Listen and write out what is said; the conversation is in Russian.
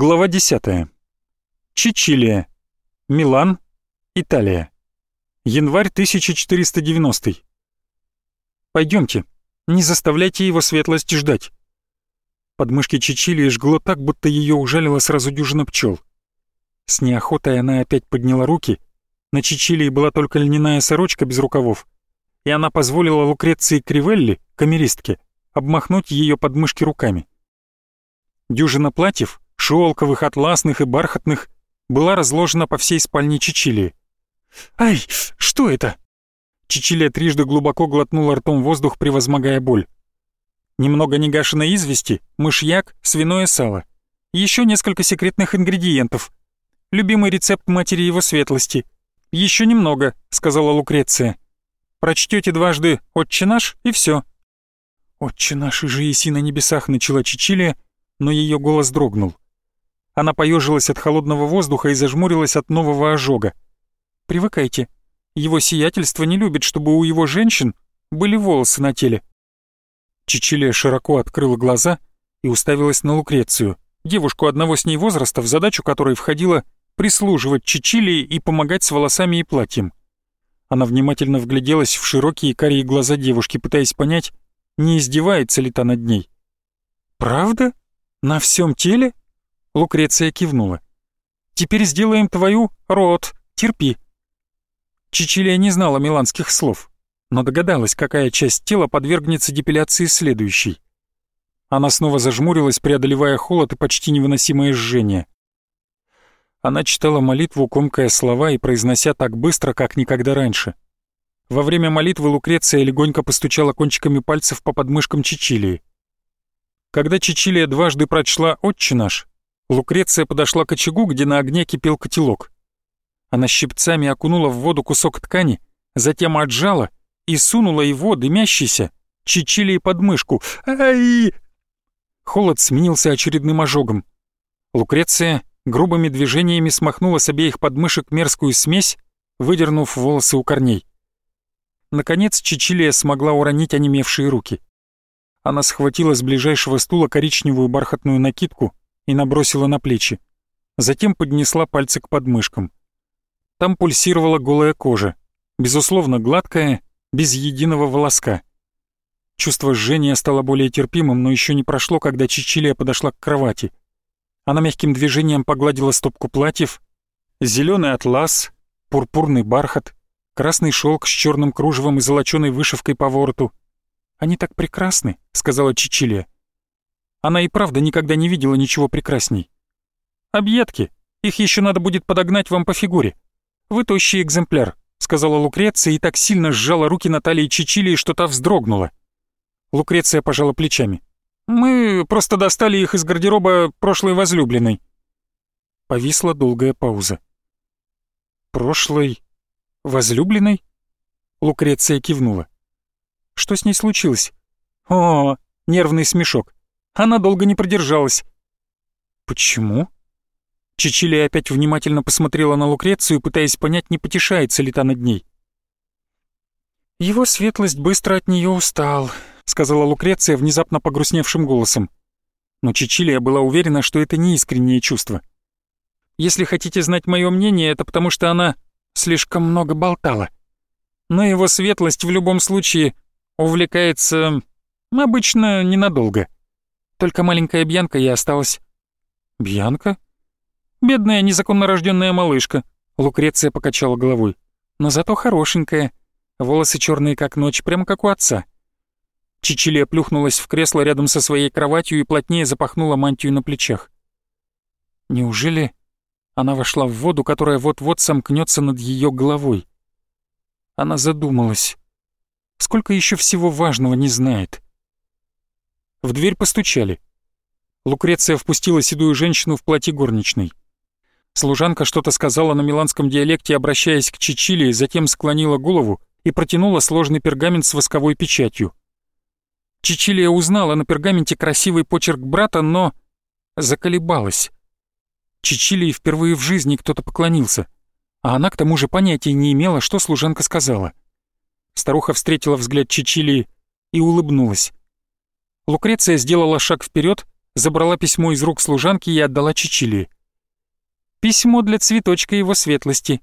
Глава 10. Чичилия. Милан. Италия. Январь 1490. Пойдемте, не заставляйте его светлость ждать. Подмышки Чичилии жгло так, будто ее ужалило сразу дюжина пчел. С неохотой она опять подняла руки. На Чичилии была только льняная сорочка без рукавов, и она позволила Лукреции Кривелли, камеристке, обмахнуть ее подмышки руками. Дюжина платьев, шелковых, атласных и бархатных, была разложена по всей спальне Чичилии. «Ай, что это?» Чичилия трижды глубоко глотнула ртом воздух, превозмогая боль. Немного негашенной извести, мышьяк, свиное сало. Еще несколько секретных ингредиентов. Любимый рецепт матери его светлости. Еще немного, сказала Лукреция. Прочтете дважды «Отче наш» и все. «Отче наш и же еси на небесах», — начала Чичилия, но ее голос дрогнул. Она поежилась от холодного воздуха и зажмурилась от нового ожога. «Привыкайте. Его сиятельство не любит, чтобы у его женщин были волосы на теле». Чичилия широко открыла глаза и уставилась на Лукрецию, девушку одного с ней возраста, в задачу которой входило прислуживать Чичилии и помогать с волосами и платьем. Она внимательно вгляделась в широкие карие глаза девушки, пытаясь понять, не издевается ли та над ней. «Правда? На всем теле?» Лукреция кивнула. «Теперь сделаем твою рот, терпи». Чичилия не знала миланских слов, но догадалась, какая часть тела подвергнется депиляции следующей. Она снова зажмурилась, преодолевая холод и почти невыносимое жжение. Она читала молитву, комкая слова и произнося так быстро, как никогда раньше. Во время молитвы Лукреция легонько постучала кончиками пальцев по подмышкам Чичилии. Когда Чичилия дважды прочла «Отче наш», Лукреция подошла к очагу, где на огне кипел котелок. Она щипцами окунула в воду кусок ткани, затем отжала и сунула его, дымящийся, Чичилии под мышку. «Ай!» Холод сменился очередным ожогом. Лукреция грубыми движениями смахнула с обеих подмышек мерзкую смесь, выдернув волосы у корней. Наконец Чичилия смогла уронить онемевшие руки. Она схватила с ближайшего стула коричневую бархатную накидку и набросила на плечи. Затем поднесла пальцы к подмышкам. Там пульсировала голая кожа, безусловно гладкая, без единого волоска. Чувство жжения стало более терпимым, но еще не прошло, когда Чичилия подошла к кровати. Она мягким движением погладила стопку платьев, зеленый атлас, пурпурный бархат, красный шелк с черным кружевом и золоченой вышивкой по вороту. «Они так прекрасны», — сказала Чичилия. Она и правда никогда не видела ничего прекрасней. «Объедки, их еще надо будет подогнать вам по фигуре. Вы тощий экземпляр», — сказала Лукреция и так сильно сжала руки Натальи Чичилии, что та вздрогнула. Лукреция пожала плечами. «Мы просто достали их из гардероба прошлой возлюбленной». Повисла долгая пауза. «Прошлой возлюбленной?» Лукреция кивнула. «Что с ней случилось?» «О, нервный смешок. Она долго не продержалась. Почему? Чичилия опять внимательно посмотрела на Лукрецию, пытаясь понять, не потешается ли та над ней. «Его светлость быстро от нее устал», — сказала Лукреция внезапно погрустневшим голосом. Но Чичилия была уверена, что это не искреннее чувство. «Если хотите знать мое мнение, это потому что она слишком много болтала. Но его светлость в любом случае увлекается обычно ненадолго». Только маленькая Бьянка и осталась». «Бьянка?» «Бедная незаконно рожденная малышка», — Лукреция покачала головой. «Но зато хорошенькая. Волосы черные как ночь, прямо как у отца». Чичилия плюхнулась в кресло рядом со своей кроватью и плотнее запахнула мантию на плечах. Неужели она вошла в воду, которая вот-вот сомкнется над ее головой? Она задумалась. Сколько еще всего важного не знает. В дверь постучали. Лукреция впустила седую женщину в платье горничной. Служанка что-то сказала на миланском диалекте, обращаясь к Чичилии, затем склонила голову и протянула сложный пергамент с восковой печатью. Чичилия узнала на пергаменте красивый почерк брата, но заколебалась. Чичилии впервые в жизни кто-то поклонился, а она к тому же понятия не имела, что служанка сказала. Старуха встретила взгляд Чичилии и улыбнулась. Лукреция сделала шаг вперед, забрала письмо из рук служанки и отдала Чичилии. «Письмо для цветочка его светлости»,